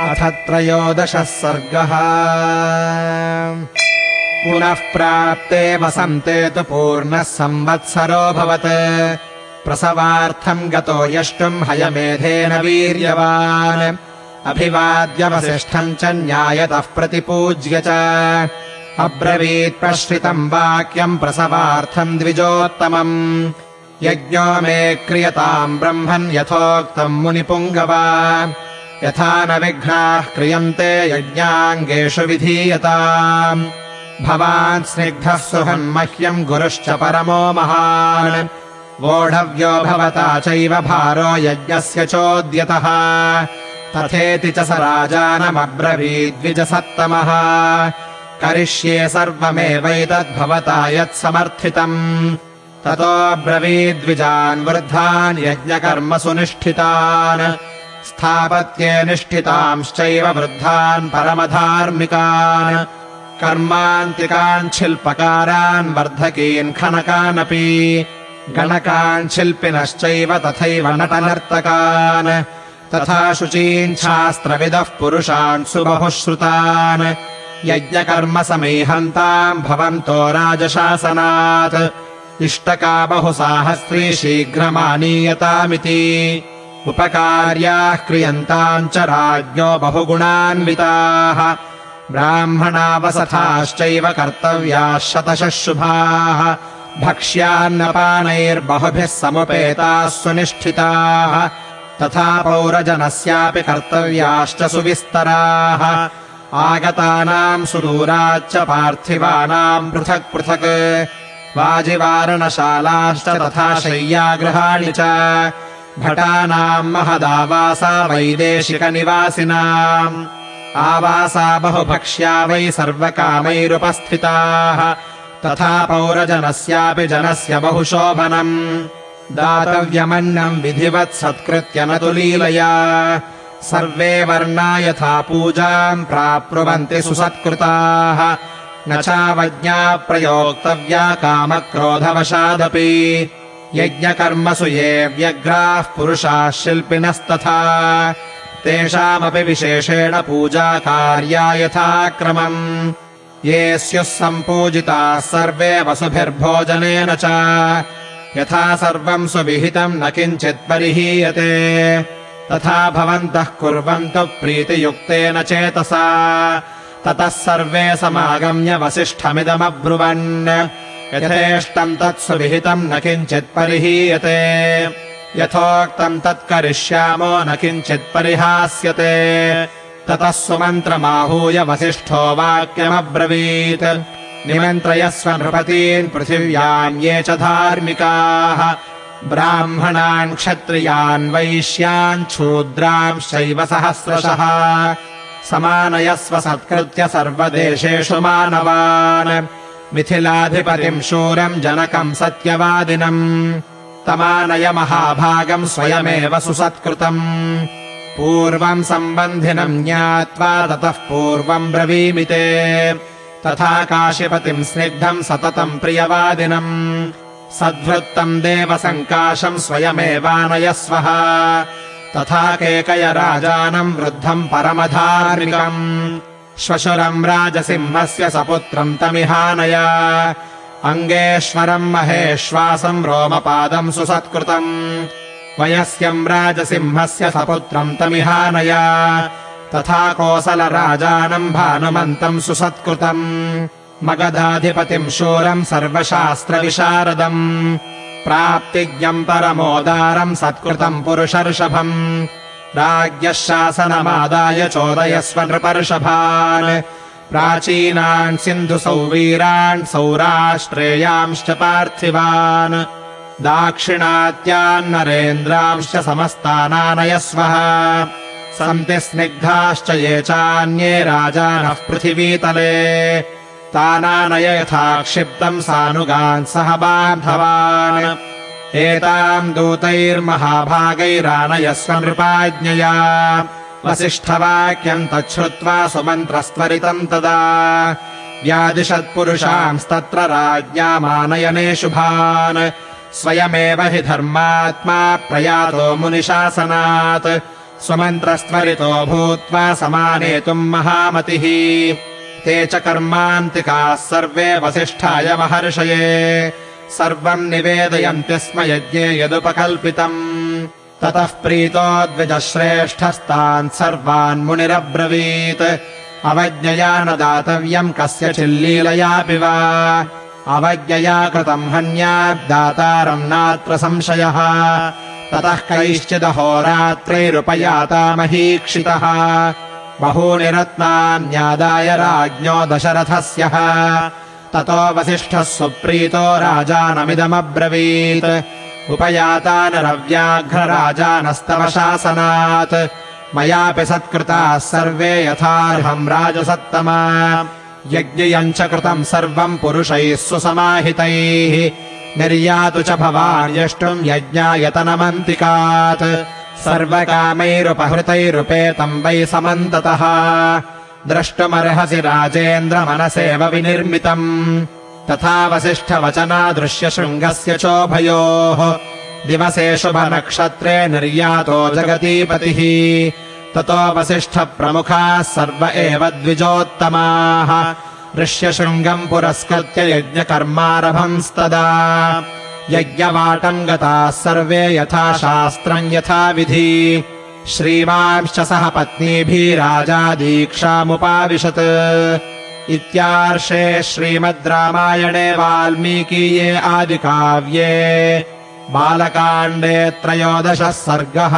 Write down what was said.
अथ त्रयोदशः सर्गः। पुनः प्राप्ते वसन्ते तु पूर्णः संवत्सरोऽभवत् प्रसवार्थम् गतो यष्टुम् हयमेधेन वीर्यवान्। अभिवाद्यवसिष्ठम् च न्यायतः प्रतिपूज्य च। अब्रवीत् प्रश्रितम् वाक्यम् प्रसवार्थम् द्विजोत्तमम्। यज्ञो मे क्रियताम् ब्रह्मन् यथोक्तम् मुनिपुङ्गवा यथा न विघ्नाः क्रियन्ते यज्ञाङ्गेषु विधीयताम्। भवान् स्निग्धः सुहन्मह्यम् गुरुश्च परमो महान्। वोढव्यो भवता चैव भारो यज्ञस्य चोद्यतः। तथेति च स राजानमब्रवीद्विजसत्तमः। करिष्ये सर्वमेवैतद्भवता यत्समर्थितम्। ततोऽब्रवीद्विजान् वृद्धान् यज्ञकर्मसु निष्ठितान् स्थापत्ये निष्ठितांश्चैव वृद्धान् परमधार्मिकान्। कर्मान्तिकान् शिल्पकारान् वर्धकीन् खनकानपि। गणकान् शिल्पिनश्चैव तथैव नटनर्तकान्। तथा शुचीन् शास्त्रविदः पुरुषान् सुबहुश्रुतान्। यज्ञकर्मसमीहन्ताम् भवन्तो राजशासनात्। इष्टका बहुसाहस्री शीघ्रमानीयतामिति उपकार्याः क्रियन्ताम् च राज्ञो बहुगुणान्विताः। ब्राह्मणावसथाश्चैव कर्तव्याः शतशः शुभाः। भक्ष्यान्नपानैर्बहुभिः समुपेताः सुनिष्ठिताः। तथा पौरजनस्यापि कर्तव्याश्च सुविस्तराः। आगतानाम् सुदूराच्च पार्थिवानाम् पृथक् पृथक्। वाजिवारणशालाश्च तथा शय्यागृहाणि च भटानाम् महदावासा वैदेशिकनिवासिनाम्। आवासा बहुभक्ष्या वै सर्वकामैरुपस्थिताः। तथा पौरजनस्यापि जनस्य बहुशोभनम्। दातव्यमन्नम् विधिवत् सत्कृत्य न तु लीलया। सर्वे वर्णा यथा पूजाम् प्राप्नुवन्ति सुसत्कृताः। न चावज्ञा प्रयोक्तव्या कामक्रोधवशादपि यज्ञकर्मसु ये व्यग्राः पुरुषाः शिल्पिनस्तथा। तेषामपि विशेषेण पूजा कार्या यथाक्रमम्। ये स्युः सम्पूजिताः सर्वे वसुभिर्भोजनेन च। यथा सर्वम् सुविहितम् न किञ्चित् परिहीयते। तथा भवन्तः कुर्वन्तु प्रीतियुक्तेन चेतसा। ततः सर्वे समागम्य वसिष्ठमिदमब्रुवन् यथेष्टम् तत्सु विहितम् न किञ्चित् परिहीयते। यथोक्तम् तत् करिष्यामो न किञ्चित् परिहास्यते। ततः सुमन्त्रमाहूय वसिष्ठो वाक्यमब्रवीत्। निमन्त्रयस्व नृपतीन् पृथिव्याम् ये च धार्मिकाः। ब्राह्मणान् क्षत्रियान् वैश्यान् शूद्रांश्चैव सहस्रशः। समानयस्व सत्कृत्य सर्वदेशेषु मानवान् मिथिलाधिपतिम् शूरम् जनकम् सत्यवादिनम् तमानय महाभागम् स्वयमेव सुसत्कृतम् पूर्वम् सम्बन्धिनम् ज्ञात्वा ततः पूर्वम् ब्रवीमिते तथा काशिपतिम् स्निग्धम् सततम् प्रियवादिनम् सद्वृत्तम् देवसङ्काशम् स्वयमेवानयस्वः तथा केकय राजानम् वृद्धम् परमधार्मिकम् श्वशुरम् राजसिंहस्य सपुत्रम् तमिहानय। अङ्गेश्वरम् महेश्वासम् रोमपादम् सुसत्कृतम्। वयस्यम् राजसिंहस्य सपुत्रम् तमिहानय। तथा कोसलराजानम् भानुमन्तम् सुसत्कृतम्। मगधाधिपतिम् शूरम् सर्वशास्त्रविशारदम्। प्राप्तिज्ञम् परमोदारम् सत्कृतम् पुरुषर्षभम् राज्ञः शासनमादाय चोदयस्व नृपर्षभान्। प्राचीनान् सिन्धुसौवीरान् सौराष्ट्रेयांश्च पार्थिवान्। दाक्षिणात्यान् नरेन्द्रांश्च समस्तानानयस्वः। सन्ति स्निग्धाश्च ये चान्ये राजानः पृथिवीतले। तानानय यथा क्षिप्तम् सानुगान् सह बान्धवान् एताम् दूतैर्महाभागैरानयस्व नृपाज्ञया वसिष्ठवाक्यम् तच्छ्रुत्वा सुमन्त्रस्त्वरितम् तदा। व्यादिशत्पुरुषांस्तत्र राज्ञामानयने शुभान्। स्वयमेव हि धर्मात्मा प्रयातो मुनिशासनात्। स्वमन्त्रस्त्वरितो भूत्वा समानेतुम् महामतिः। ते च कर्मान्तिकाः सर्वे वसिष्ठाय महर्षये सर्वम् निवेदयन्ति स्म यज्ञे यदुपकल्पितम्। ततः प्रीतो द्विजश्रेष्ठस्तान् सर्वान् मुनिरब्रवीत्। अवज्ञया न दातव्यम् कस्यचिल्लीलयापि वा। अवज्ञया कृतम् हन्याद्दातारम् नात्र संशयः। ततः कैश्चिदहोरात्रैरुपयातामहीक्षितः बहूनि रत्नान्यादाय राज्ञो दशरथस्य ततो वसिष्ठः सुप्रीतो राजानमिदमब्रवीत्। उपयातान् रव्याघ्रराजानस्तव शासनात् मयापि सत्कृताः सर्वे यथार्हम् राजसत्तमा। यज्ञयम् च कृतम् सर्वम् पुरुषैः सुसमाहितैः। निर्यातु च भवान् यष्टुम् यज्ञायतनमन्तिकात्। सर्वकामैरुपहृतैरुपेतम् वै समन्ततः द्रष्टुमर्हसि राजेन्द्रमनसेव विनिर्मितम्। तथा वसिष्ठवचनादृश्यशृङ्गस्य चोभयोः। दिवसे शुभनक्षत्रे निर्यातो जगतीपतिः ततो वसिष्ठप्रमुखाः सर्व एव द्विजोत्तमाः। ऋष्यशृङ्गम् पुरस्कृत्य यज्ञकर्मारभंस्तदा। यज्ञवाटम् गताः सर्वे यथा शास्त्रम् यथा विधि श्रीमांश्च सह पत्नीभिः राजा दीक्षामुपाविशत्। इत्यार्षे श्रीमद् रामायणे वाल्मीकीये आदिकाव्ये बालकाण्डे त्रयोदशः सर्गः